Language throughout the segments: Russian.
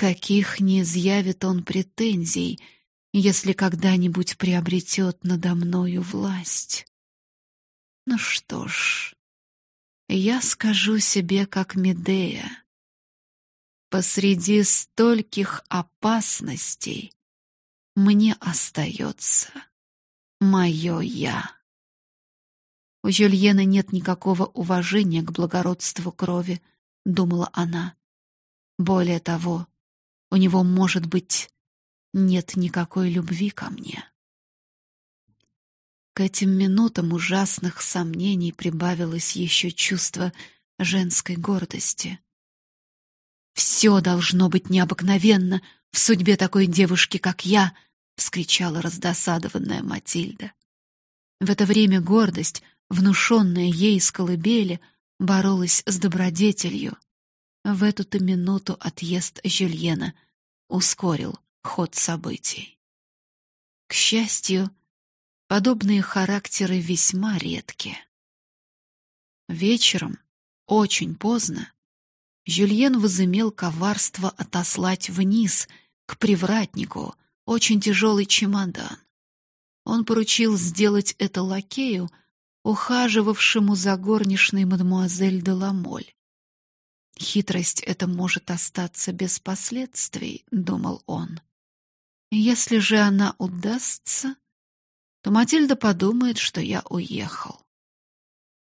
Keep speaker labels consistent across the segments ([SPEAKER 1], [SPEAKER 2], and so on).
[SPEAKER 1] Никаких не изъявит он претензий, если когда-нибудь приобретет надо мною власть. Ну что ж, я скажу себе, как Медея. Посреди стольких опасностей мне остается мое «я». У Жюльена нет никакого уважения к благородству крови, думала она. Более того, у него, может быть, нет никакой любви ко мне. К этим минутам ужасных сомнений прибавилось еще чувство женской гордости. Все должно быть необыкновенно в судьбе такой девушки, как я, вскричала раздосадованная Матильда. В это время гордость, внушенная ей из колыбели, боролась с добродетелью. В эту-то минуту отъезд Жюльена ускорил ход событий. К счастью, подобные характеры весьма редки. Вечером, очень поздно, Жюльен возымел коварство отослать вниз, к привратнику, очень тяжелый чемодан. Он поручил сделать это лакею, ухаживавшему за горничной мадемуазель де Ламоль. Хитрость эта может остаться без последствий, думал он. Если же она удастся, то Матильда подумает, что я уехал.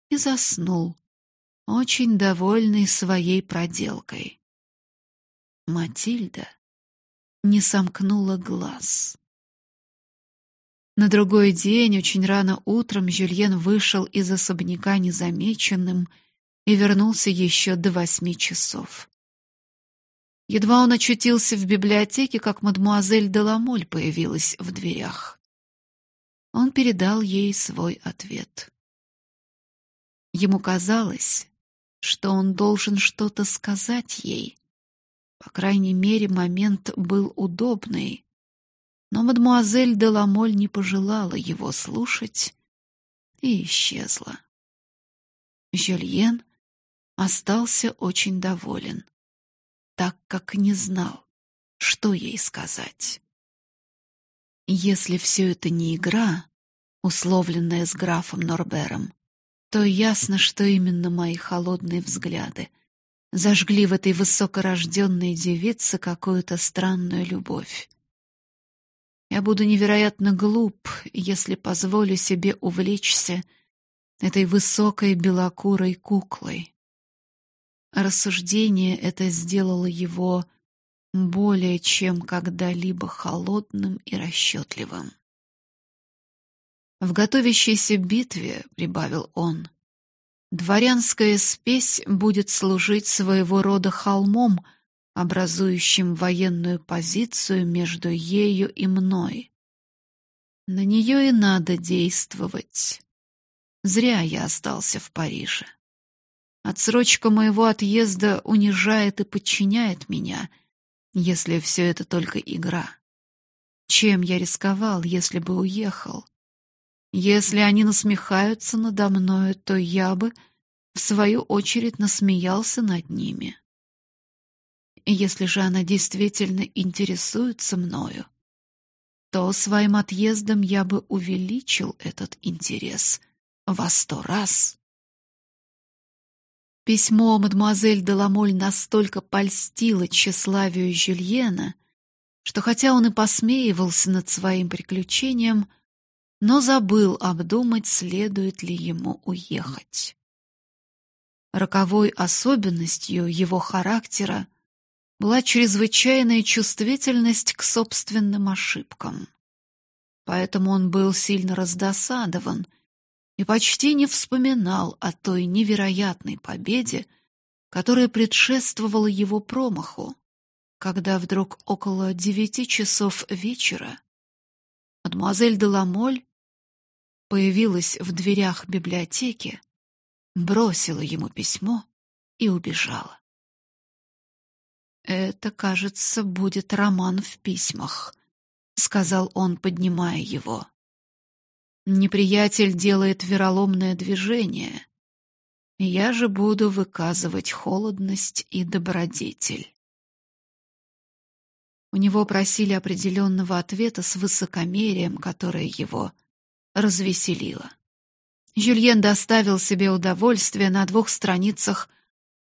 [SPEAKER 1] И заснул, очень довольный своей проделкой. Матильда не сомкнула глаз. На другой день, очень рано утром, Жюльен вышел из особняка незамеченным и вернулся еще до восьми часов. Едва он очутился в библиотеке, как мадмуазель Деламоль появилась в дверях. Он передал ей свой ответ. Ему казалось, что он должен что-то сказать ей. По крайней мере, момент был удобный. Но мадмуазель де Ламоль не пожелала его слушать и исчезла. Жюльен остался очень доволен, так как не знал, что ей сказать. Если все это не игра, условленная с графом Норбером, то ясно, что именно мои холодные взгляды зажгли в этой высокорожденной девице какую-то странную любовь. Я буду невероятно глуп, если позволю себе увлечься этой высокой белокурой куклой. Рассуждение это сделало его более чем когда-либо холодным и расчетливым. В готовящейся битве, прибавил он, дворянская спесь будет служить своего рода холмом, образующим военную позицию между ею и мной. На нее и надо действовать. Зря я остался в Париже. Отсрочка моего отъезда унижает и подчиняет меня, если все это только игра. Чем я рисковал, если бы уехал? Если они насмехаются надо мною, то я бы, в свою очередь, насмеялся над ними. И если же она действительно интересуется мною, то своим отъездом я бы увеличил этот интерес во сто раз. Письмо мадемуазель де Ламоль настолько польстило тщеславию Жюльена, что хотя он и посмеивался над своим приключением, но забыл обдумать, следует ли ему уехать. Роковой особенностью его характера была чрезвычайная чувствительность к собственным ошибкам. Поэтому он был сильно раздосадован и почти не вспоминал о той невероятной победе, которая предшествовала его промаху, когда вдруг около девяти часов вечера Мадемуазель де Ламоль появилась в дверях библиотеки, бросила ему письмо и убежала. Это, кажется, будет роман в письмах, сказал он, поднимая его. Неприятель делает вероломное движение. Я же буду выказывать холодность и добродетель. У него просили определенного ответа с высокомерием, которое его развеселило. Жюльен доставил себе удовольствие на двух страницах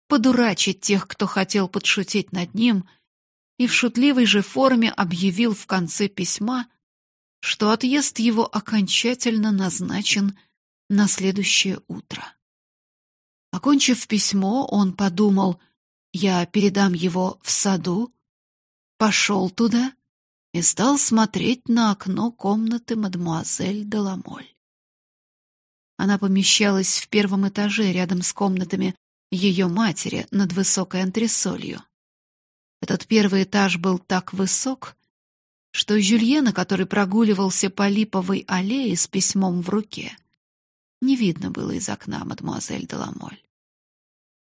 [SPEAKER 1] подурачить тех, кто хотел подшутить над ним, и в шутливой же форме объявил в конце письма, что отъезд его окончательно назначен на следующее утро. Окончив письмо, он подумал, я передам его в саду, пошел туда и стал смотреть на окно комнаты мадемуазель Деламоль. Она помещалась в первом этаже рядом с комнатами ее матери над высокой антресолью. Этот первый этаж был так высок, что Жюльена, который прогуливался по липовой аллее с письмом в руке, не видно было из окна мадемуазель Деламоль.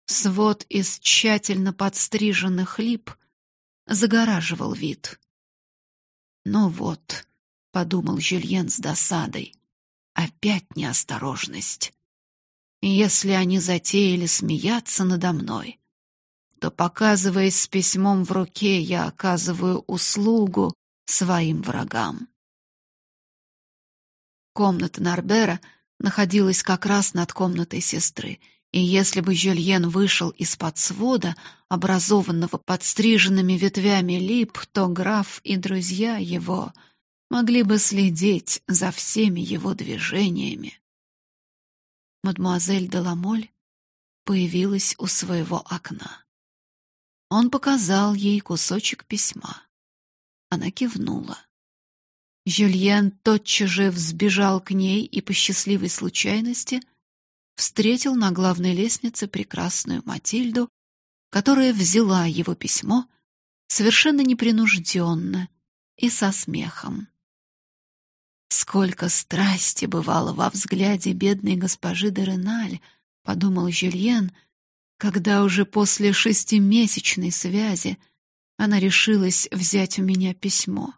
[SPEAKER 1] Свод из тщательно подстриженных лип загораживал вид. «Ну вот», — подумал Жюльен с досадой, — «опять неосторожность. Если они затеяли смеяться надо мной, то, показываясь с письмом в руке, я оказываю услугу своим врагам». Комната Нарбера находилась как раз над комнатой сестры, и если бы Жюльен вышел из-под свода, образованного подстриженными ветвями лип, то граф и друзья его могли бы следить за всеми его движениями. Мадемуазель Деламоль появилась у своего окна. Он показал ей кусочек письма. Она кивнула. Жюльен тотчас же взбежал к ней и по счастливой случайности встретил на главной лестнице прекрасную Матильду, которая взяла его письмо совершенно непринужденно и со смехом. Сколько страсти бывало во взгляде бедной госпожи де Реналь, подумал Жюльен, когда уже после шестимесячной связи она решилась взять у меня письмо.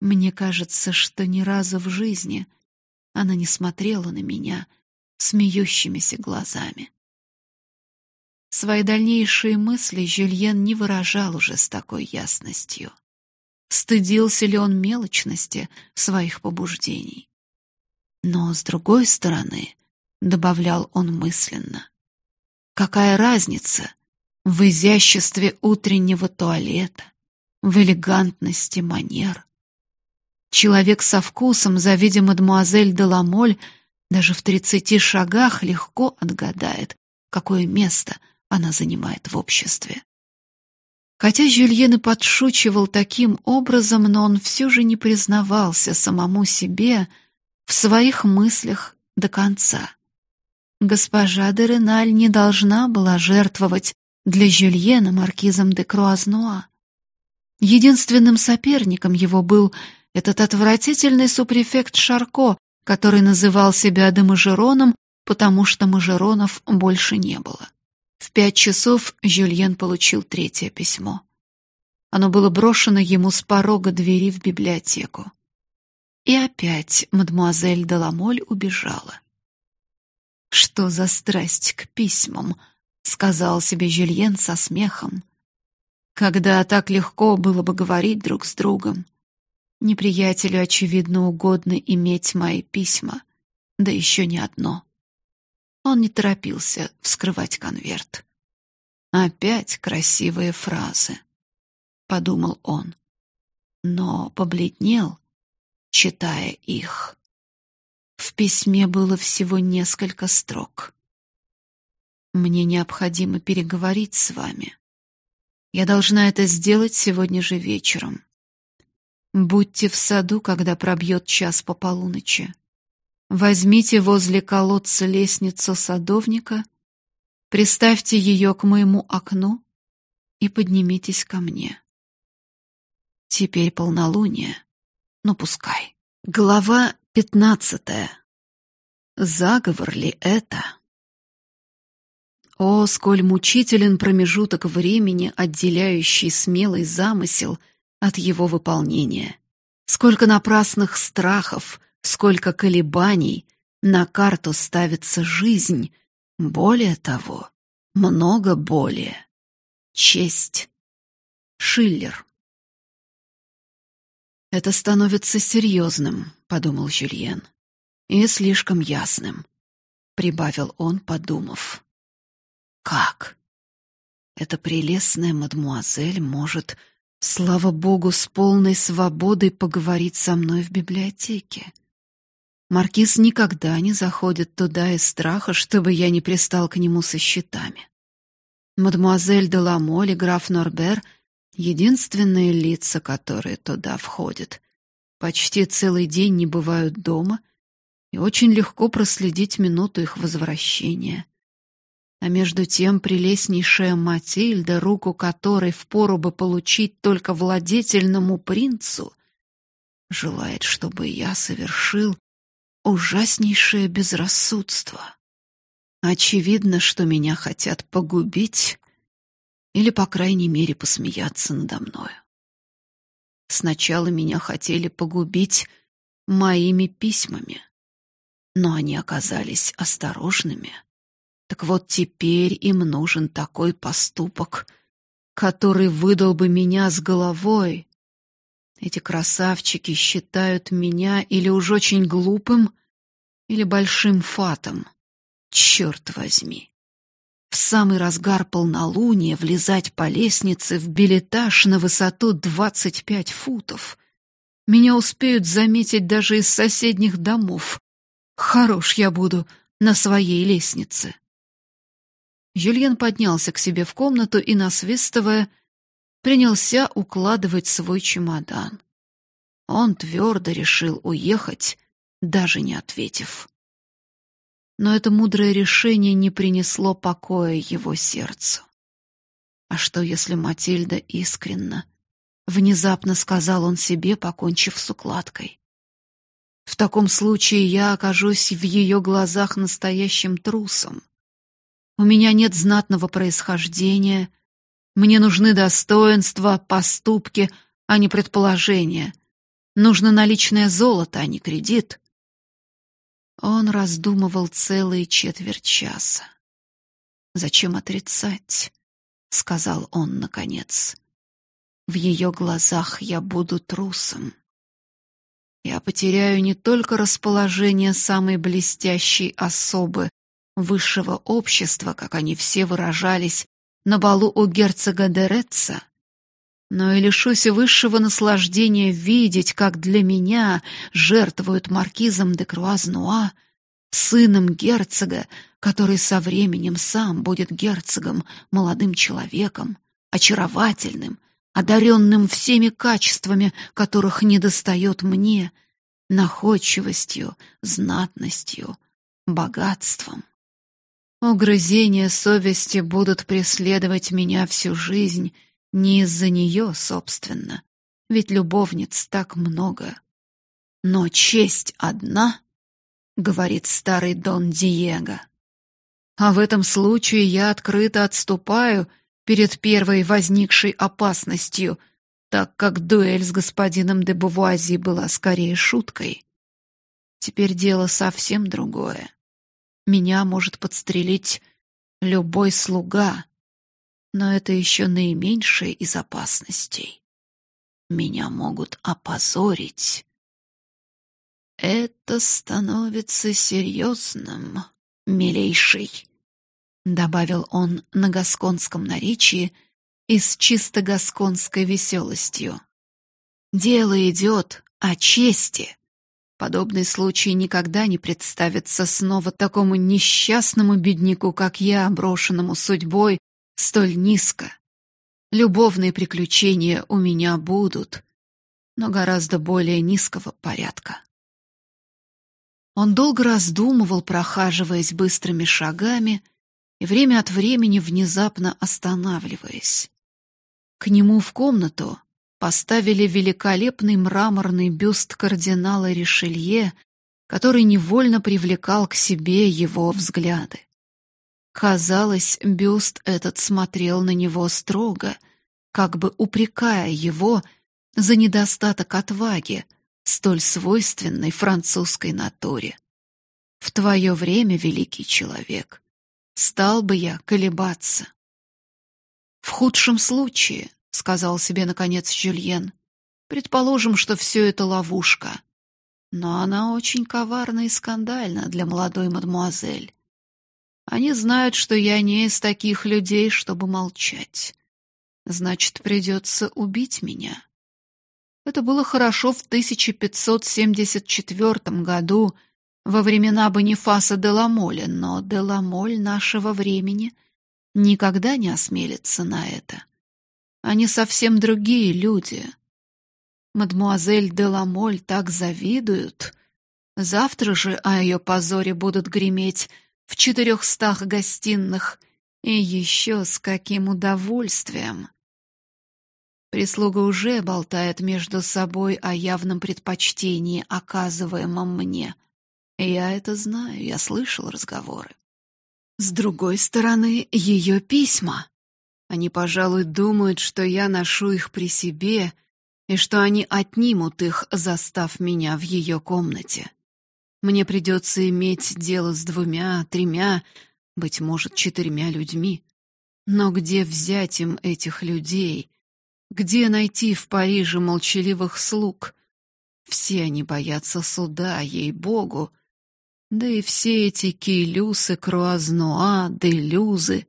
[SPEAKER 1] Мне кажется, что ни разу в жизни она не смотрела на меня — смеющимися глазами. Свои дальнейшие мысли Жюльен не выражал уже с такой ясностью. Стыдился ли он мелочности своих побуждений? Но, с другой стороны, добавлял он мысленно, какая разница в изяществе утреннего туалета, в элегантности манер? Человек со вкусом, завидя мадемуазель де Ламоль, даже в тридцати шагах легко отгадает, какое место она занимает в обществе. Хотя Жюльен и подшучивал таким образом, но он все же не признавался самому себе в своих мыслях до конца. Госпожа де Реналь не должна была жертвовать для Жюльена маркизом де Круазнуа. Единственным соперником его был этот отвратительный супрефект Шарко, который называл себя Демажероном, потому что Мажеронов больше не было. В пять часов Жюльен получил третье письмо. Оно было брошено ему с порога двери в библиотеку. И опять мадемуазель Деламоль убежала. «Что за страсть к письмам?» — сказал себе Жюльен со смехом. «Когда так легко было бы говорить друг с другом. Неприятелю, очевидно, угодно иметь мои письма, да еще не одно. Он не торопился вскрывать конверт. Опять красивые фразы, подумал он, но побледнел, читая их. В письме было всего несколько строк. Мне необходимо переговорить с вами. Я должна это сделать сегодня же вечером. Будьте в саду, когда пробьет час по полуночи. Возьмите возле колодца лестницу садовника, приставьте ее к моему окну и поднимитесь ко мне. Теперь полнолуние, но пускай. Глава пятнадцатая. Заговор ли это? О, сколь мучителен промежуток времени, отделяющий смелый замысел — от его выполнения. Сколько напрасных страхов, сколько колебаний на карту ставится жизнь, более того, много более. Честь. Шиллер. Это становится серьезным, подумал Жюльен. И слишком ясным, прибавил он, подумав. Как? Эта прелестная мадмуазель может, слава богу, с полной свободой поговорить со мной в библиотеке. Маркиз никогда не заходит туда из страха, чтобы я не пристал к нему со счетами. Мадемуазель де Ламоль и граф Норбер — единственные лица, которые туда входят. Почти целый день не бывают дома, и очень легко проследить минуту их возвращения. А между тем прелестнейшая Матильда, руку которой впору бы получить только владетельному принцу, желает, чтобы я совершил ужаснейшее безрассудство. Очевидно, что меня хотят погубить или, по крайней мере, посмеяться надо мною. Сначала меня хотели погубить моими письмами, но они оказались осторожными. Так вот теперь им нужен такой поступок, который выдал бы меня с головой. Эти красавчики считают меня или уж очень глупым, или большим фатом. Черт возьми! В самый разгар полнолуния влезать по лестнице в билетаж на высоту двадцать пять футов. Меня успеют заметить даже из соседних домов. Хорош я буду на своей лестнице. Жюльен поднялся к себе в комнату и, насвистывая, принялся укладывать свой чемодан. Он твердо решил уехать, даже не ответив но это мудрое решение не принесло покоя его сердцу. А что, если Матильда искренна? Внезапно сказал он себе, покончив с укладкой. В таком случае я окажусь в ее глазах настоящим трусом. У меня нет знатного происхождения, мне нужны достоинства, поступки, а не предположения. Нужно наличное золото, а не кредит. Он раздумывал целые четверть часа. «Зачем отрицать?» — сказал он наконец. «В ее глазах я буду трусом. Я потеряю не только расположение самой блестящей особы высшего общества, как они все выражались на балу у герцога Дереца, но и лишусь высшего наслаждения видеть, как для меня жертвуют маркизом де Круазнуа, сыном герцога, который со временем сам будет герцогом, молодым человеком, очаровательным, одаренным всеми качествами, которых недостает мне, находчивостью, знатностью, богатством. Угрызения совести будут преследовать меня всю жизнь, не из-за нее, собственно, ведь любовниц так много. Но честь одна, говорит старый Дон Диего. А в этом случае я открыто отступаю перед первой возникшей опасностью, так как дуэль с господином де Бувуази была скорее шуткой. Теперь дело совсем другое. Меня может подстрелить любой слуга, но это еще наименьшая из опасностей. Меня могут опозорить. Это становится серьезным, милейший, добавил он на гасконском наречии и с чисто гасконской веселостью. Дело идет о чести. Подобный случай никогда не представится снова такому несчастному бедняку, как я, брошенному судьбой столь низко. Любовные приключения у меня будут, но гораздо более низкого порядка. Он долго раздумывал, прохаживаясь быстрыми шагами и время от времени внезапно останавливаясь. К нему в комнату поставили великолепный мраморный бюст кардинала Ришелье, который невольно привлекал к себе его взгляды. Казалось, бюст этот смотрел на него строго, как бы упрекая его за недостаток отваги, столь свойственной французской натуре. В твое время, великий человек, стал бы я колебаться. В худшем случае, сказал себе наконец Жюльен, Предположим, что все это ловушка. Но она очень коварна и скандальна для молодой мадмуазель. Они знают, что я не из таких людей, чтобы молчать. Значит, придется убить меня. Это было хорошо в 1574 году, во времена Бонифаса де Ламоля, но де Ламоль нашего времени никогда не осмелится на это. Они совсем другие люди. Мадмуазель де Ламоль так завидуют. Завтра же о ее позоре будут греметь в четырехстах гостиных, и еще с каким удовольствием. Прислуга уже болтает между собой о явном предпочтении, оказываемом мне. Я это знаю, я слышал разговоры. С другой стороны, ее письма. Они, пожалуй, думают, что я ношу их при себе и что они отнимут их, застав меня в ее комнате. Мне придется иметь дело с двумя, тремя, быть может, четырьмя людьми. Но где взять им этих людей, где найти в Париже молчаливых слуг? Все они боятся суда, ей-богу. Да и все эти кейлюсы, круазнуа, делюзы.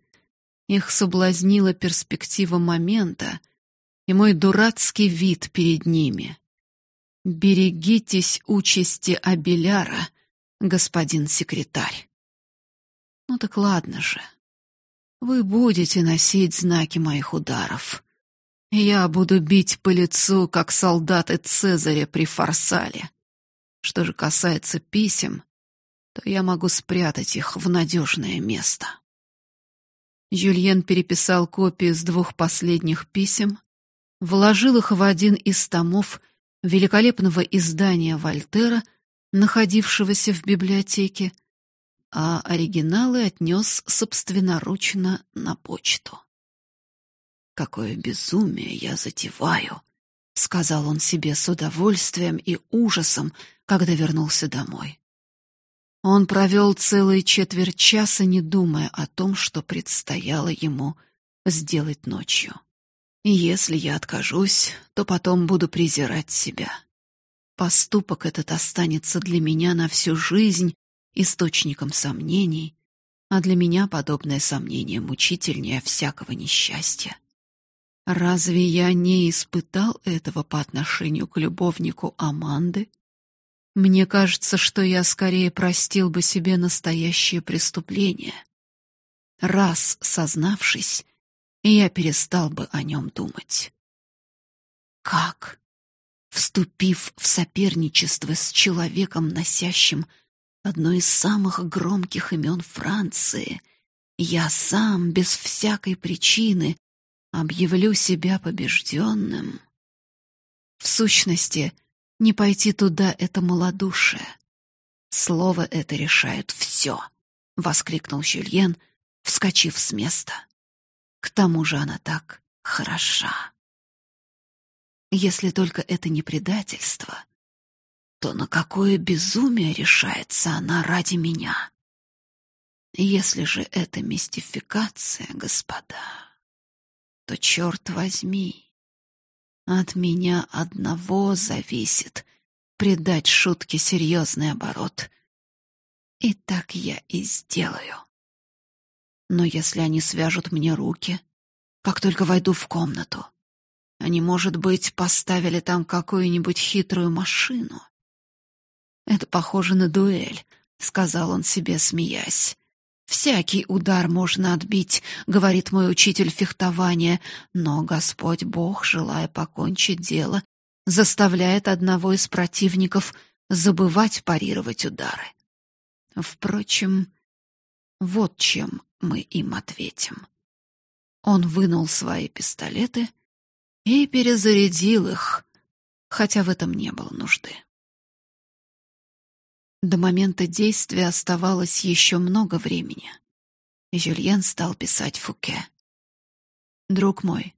[SPEAKER 1] Их соблазнила перспектива момента и мой дурацкий вид перед ними. Берегитесь участи Абеляра, господин секретарь. Ну так ладно же. Вы будете носить знаки моих ударов. Я буду бить по лицу, как солдаты Цезаря при Фарсале. Что же касается писем, то я могу спрятать их в надежное место. Жюльен переписал копии с двух последних писем, вложил их в один из томов великолепного издания Вольтера, находившегося в библиотеке, а оригиналы отнес собственноручно на почту. Какое безумие я затеваю, сказал он себе с удовольствием и ужасом, когда вернулся домой. Он провел целые четверть часа, не думая о том, что предстояло ему сделать ночью. И если я откажусь, то потом буду презирать себя. Поступок этот останется для меня на всю жизнь источником сомнений, а для меня подобное сомнение мучительнее всякого несчастья. Разве я не испытал этого по отношению к любовнику Аманды? Мне кажется, что я скорее простил бы себе настоящее преступление. Раз сознавшись, я перестал бы о нем думать. Как, вступив в соперничество с человеком, носящим одно из самых громких имен Франции, я сам без всякой причины объявлю себя побежденным. В сущности, не пойти туда — это малодушие. Слово это решает все, — воскликнул Жюльен, вскочив с места. К тому же она так хороша. Если только это не предательство, то на какое безумие решается она ради меня? Если же это мистификация, господа то, черт возьми, от меня одного зависит придать шутке серьезный оборот. И так я и сделаю. Но если они свяжут мне руки, как только войду в комнату, они, может быть, поставили там какую-нибудь хитрую машину. Это похоже на дуэль, сказал он себе, смеясь. Всякий удар можно отбить, говорит мой учитель фехтования, но Господь Бог, желая покончить дело, заставляет одного из противников забывать парировать удары. Впрочем, вот чем мы им ответим. Он вынул свои пистолеты и перезарядил их, хотя в этом не было нужды. До момента действия оставалось еще много времени. Жюльен стал писать Фуке. «Друг мой,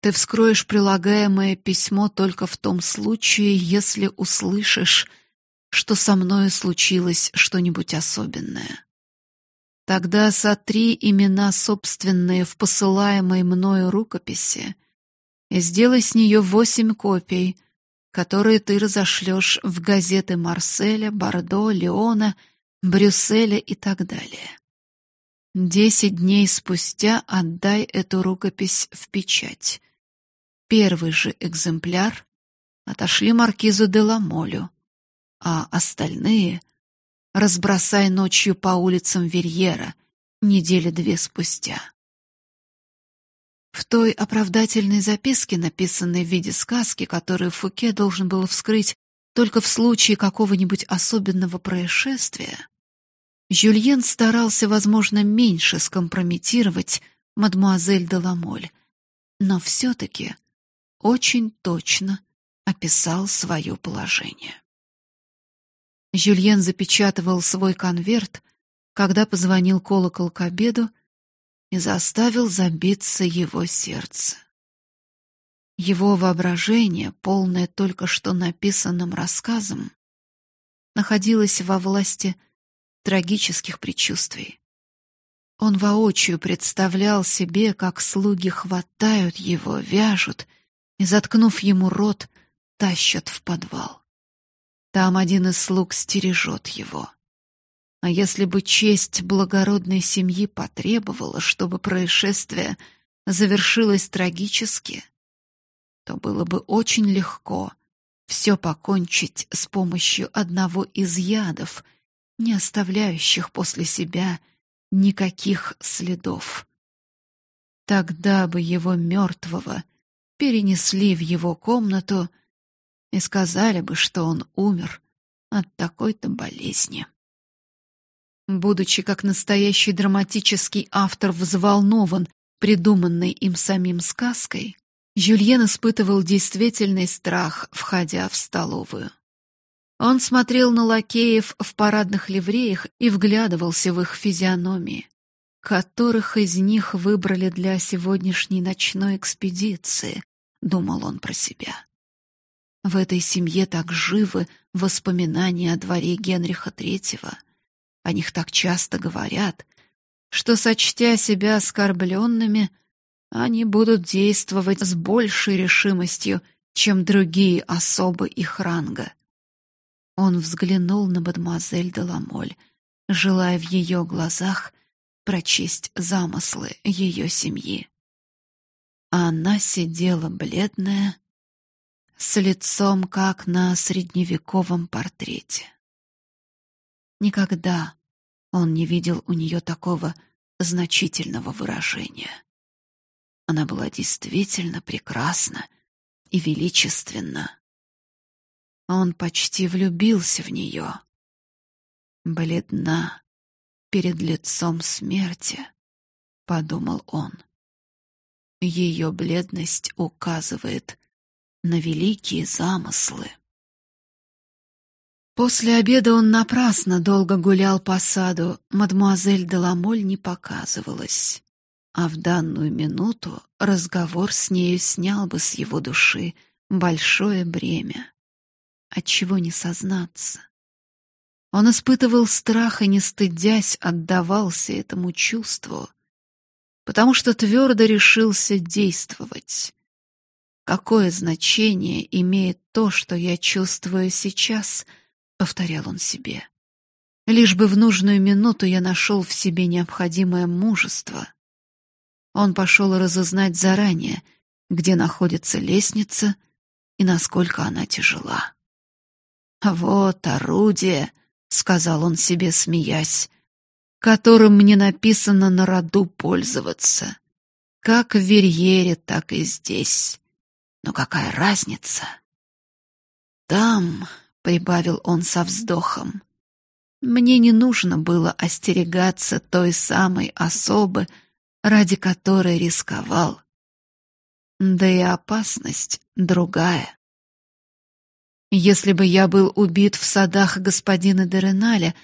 [SPEAKER 1] ты вскроешь прилагаемое письмо только в том случае, если услышишь, что со мною случилось что-нибудь особенное. Тогда сотри имена собственные в посылаемой мною рукописи и сделай с нее восемь копий, которые ты разошлешь в газеты Марселя, Бордо, Леона, Брюсселя и так далее. Десять дней спустя отдай эту рукопись в печать. Первый же экземпляр отошли маркизу де Ламолю, а остальные разбросай ночью по улицам Верьера недели две спустя. В той оправдательной записке, написанной в виде сказки, которую Фуке должен был вскрыть только в случае какого-нибудь особенного происшествия, Жюльен старался, возможно, меньше скомпрометировать мадмуазель де Ламоль, но все таки очень точно описал свое положение. Жюльен запечатывал свой конверт, когда позвонил колокол к обеду и заставил забиться его сердце. Его воображение, полное только что написанным рассказом, находилось во власти трагических предчувствий. Он воочию представлял себе, как слуги хватают его, вяжут и, заткнув ему рот, тащат в подвал. Там один из слуг стережет его. А если бы честь благородной семьи потребовала, чтобы происшествие завершилось трагически, то было бы очень легко все покончить с помощью одного из ядов, не оставляющих после себя никаких следов. Тогда бы его мертвого перенесли в его комнату и сказали бы, что он умер от такой-то болезни. Будучи как настоящий драматический автор взволнован придуманной им самим сказкой, Жюльен испытывал действительный страх, входя в столовую. Он смотрел на лакеев в парадных ливреях и вглядывался в их физиономии, которых из них выбрали для сегодняшней ночной экспедиции, думал он про себя. В этой семье так живы воспоминания о дворе Генриха III. О них так часто говорят, что, сочтя себя оскорбленными, они будут действовать с большей решимостью, чем другие особы их ранга. Он взглянул на мадемуазель де Ламоль, желая в ее глазах прочесть замыслы ее семьи. А она сидела бледная, с лицом, как на средневековом портрете. Никогда он не видел у нее такого значительного выражения. Она была действительно прекрасна и величественна. Он почти влюбился в нее. Бледна перед лицом смерти, подумал он. Ее бледность указывает на великие замыслы. После обеда он напрасно долго гулял по саду, мадемуазель де Ламоль не показывалась. А в данную минуту разговор с нею снял бы с его души большое бремя. Отчего не сознаться? Он испытывал страх и, не стыдясь, отдавался этому чувству, потому что твердо решился действовать. Какое значение имеет то, что я чувствую сейчас —— повторял он себе. Лишь бы в нужную минуту я нашел в себе необходимое мужество. Он пошел разузнать заранее, где находится лестница и насколько она тяжела. «Вот орудие», — сказал он себе, смеясь, «которым мне написано на роду пользоваться. Как в Верьере, так и здесь. Но какая разница? Там, прибавил он со вздохом. Мне не нужно было остерегаться той самой особы, ради которой рисковал. Да и опасность другая. Если бы я был убит в садах господина Дереналя,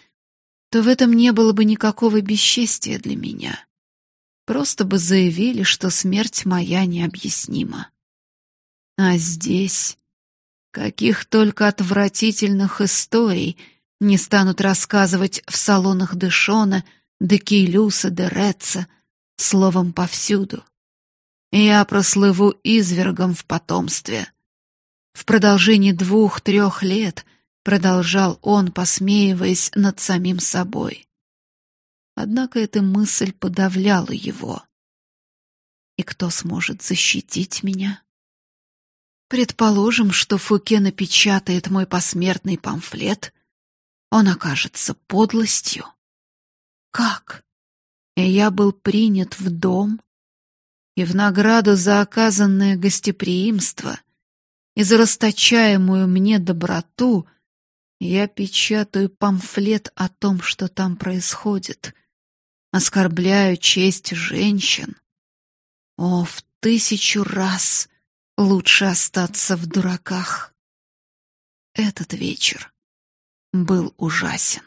[SPEAKER 1] то в этом не было бы никакого бесчестия для меня. Просто бы заявили, что смерть моя необъяснима. А здесь Каких только отвратительных историй не станут рассказывать в салонах Дэшона, де Кейлюса, де Ретца, словом, повсюду. я прослыву извергом в потомстве. В продолжении двух-трех лет продолжал он, посмеиваясь над самим собой. Однако эта мысль подавляла его. И кто сможет защитить меня? Предположим, что Фуке напечатает мой посмертный памфлет, он окажется подлостью. Как? Я был принят в дом, и в награду за оказанное гостеприимство и за расточаемую мне доброту я печатаю памфлет о том, что там происходит, оскорбляю честь женщин. О, в тысячу раз лучше остаться в дураках. Этот вечер был ужасен.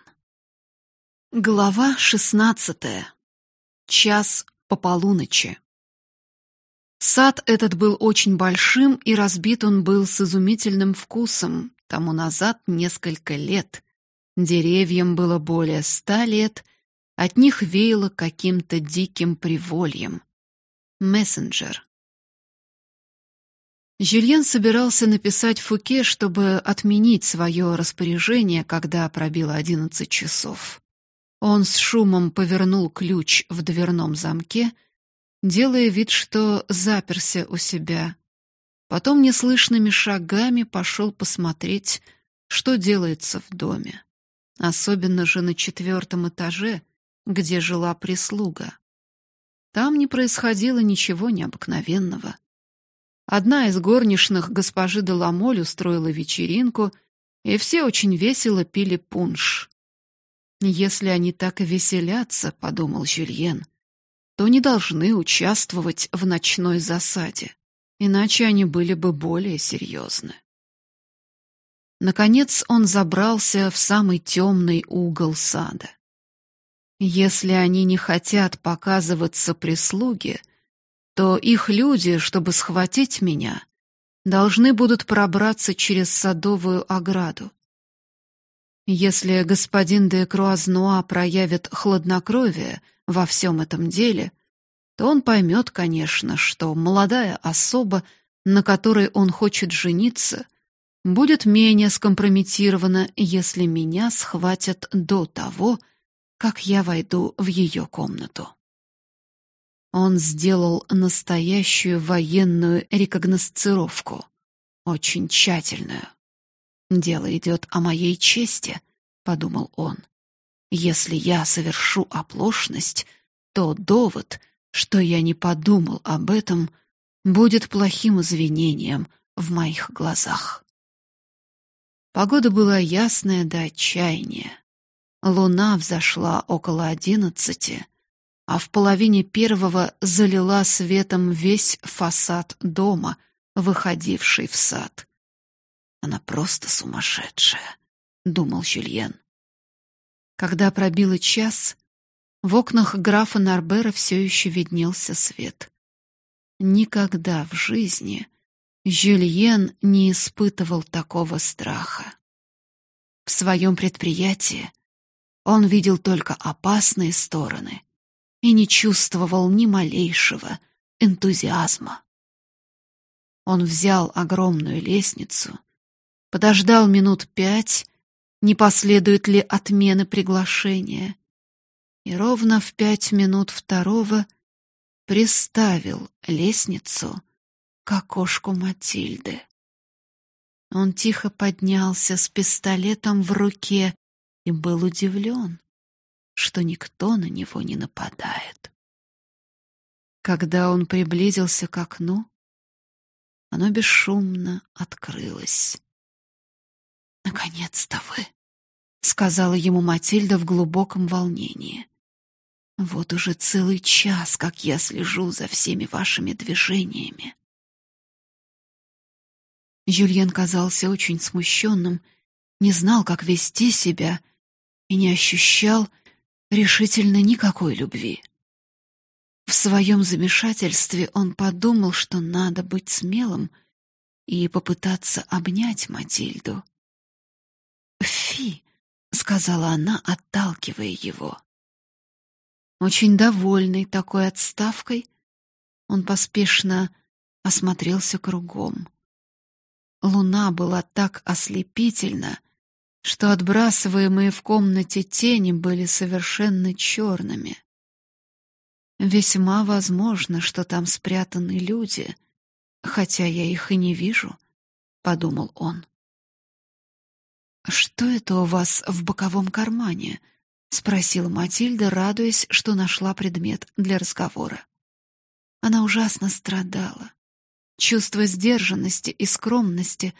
[SPEAKER 1] Глава шестнадцатая. Час по полуночи. Сад этот был очень большим, и разбит он был с изумительным вкусом. Тому назад несколько лет. Деревьям было более ста лет, от них веяло каким-то диким привольем. Мессенджер. Жюльен собирался написать Фуке, чтобы отменить свое распоряжение, когда пробило одиннадцать часов. Он с шумом повернул ключ в дверном замке, делая вид, что заперся у себя. Потом неслышными шагами пошел посмотреть, что делается в доме. Особенно же на четвертом этаже, где жила прислуга. Там не происходило ничего необыкновенного. Одна из горничных госпожи Деламоль устроила вечеринку, и все очень весело пили пунш. «Если они так и веселятся», — подумал Жюльен, то не должны участвовать в ночной засаде, иначе они были бы более серьезны. Наконец он забрался в самый темный угол сада. Если они не хотят показываться прислуге, то их люди, чтобы схватить меня, должны будут пробраться через садовую ограду. Если господин де Круазнуа проявит хладнокровие во всем этом деле, то он поймет, конечно, что молодая особа, на которой он хочет жениться, будет менее скомпрометирована, если меня схватят до того, как я войду в ее комнату. Он сделал настоящую военную рекогносцировку, очень тщательную. Дело идет о моей чести, подумал он. Если я совершу оплошность, то довод, что я не подумал об этом, будет плохим извинением в моих глазах. Погода была ясная до отчаяния. Луна взошла около одиннадцати, а в половине первого залила светом весь фасад дома, выходивший в сад. Она просто сумасшедшая, думал Жюльен. Когда пробило час, в окнах графа Нарбера все еще виднелся свет. Никогда в жизни Жюльен не испытывал такого страха. В своем предприятии он видел только опасные стороны и не чувствовал ни малейшего энтузиазма. Он взял огромную лестницу, подождал минут пять, не последует ли отмены приглашения, и ровно в пять минут второго приставил лестницу к окошку Матильды. Он тихо поднялся с пистолетом в руке и был удивлен что никто на него не нападает. Когда он приблизился к окну, оно бесшумно открылось. «Наконец-то вы!» — сказала ему Матильда в глубоком волнении. «Вот уже целый час, как я слежу за всеми вашими движениями». Жюльен казался очень смущенным, не знал, как вести себя и не ощущал решительно никакой любви. В своем замешательстве он подумал, что надо быть смелым и попытаться обнять Матильду. «Фи!» — сказала она, отталкивая его. Очень довольный такой отставкой, Он поспешно осмотрелся кругом. Луна была так ослепительна, что отбрасываемые в комнате тени были совершенно черными. Весьма возможно, что там спрятаны люди, хотя я их и не вижу, подумал он. Что это у вас в боковом кармане? спросила Матильда, радуясь, что нашла предмет для разговора. Она ужасно страдала. Чувство сдержанности и скромности,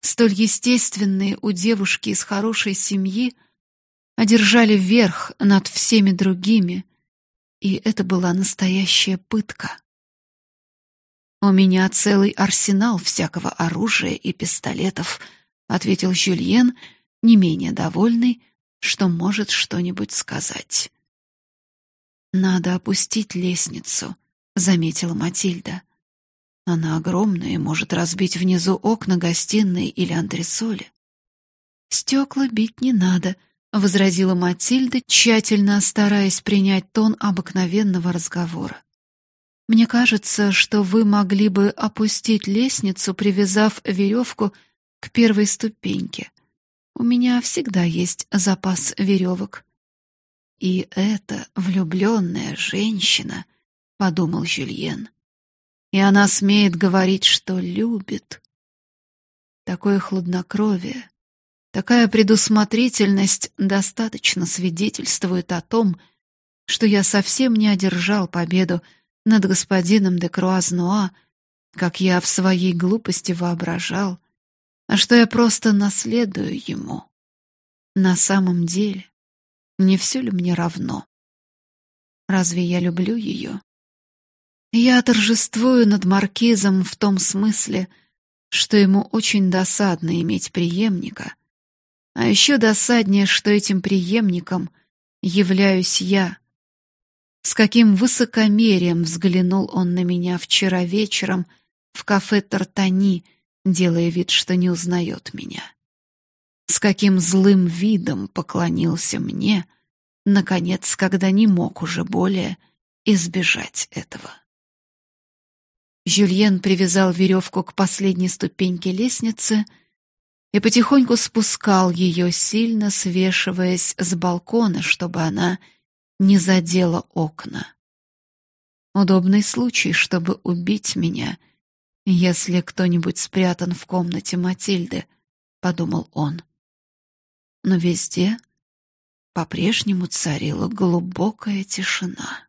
[SPEAKER 1] столь естественные у девушки из хорошей семьи, одержали верх над всеми другими, и это была настоящая пытка. У меня целый арсенал всякого оружия и пистолетов, ответил Жюльен, не менее довольный, что может что-нибудь сказать. Надо опустить лестницу, заметила Матильда. Она огромная и может разбить внизу окна гостиной или антресоли. Стекла бить не надо, возразила Матильда, тщательно стараясь принять тон обыкновенного разговора. Мне кажется, что вы могли бы опустить лестницу, привязав веревку к первой ступеньке. У меня всегда есть запас веревок. И эта влюбленная женщина, подумал Жюльен. И она смеет говорить, что любит. Такое хладнокровие, такая предусмотрительность достаточно свидетельствует о том, что я совсем не одержал победу над господином де Круазнуа, как я в своей глупости воображал, а что я просто наследую ему. На самом деле, не все ли мне равно? Разве я люблю ее? Я торжествую над маркизом в том смысле, что ему очень досадно иметь преемника, а еще досаднее, что этим преемником являюсь я. С каким высокомерием взглянул он на меня вчера вечером в кафе Тартани, делая вид, что не узнает меня. С каким злым видом поклонился мне, наконец, когда не мог уже более избежать этого. Жюльен привязал веревку к последней ступеньке лестницы и потихоньку спускал ее, сильно свешиваясь с балкона, чтобы она не задела окна. Удобный случай, чтобы убить меня — если кто-нибудь спрятан в комнате Матильды, подумал он. Но везде по-прежнему царила глубокая тишина.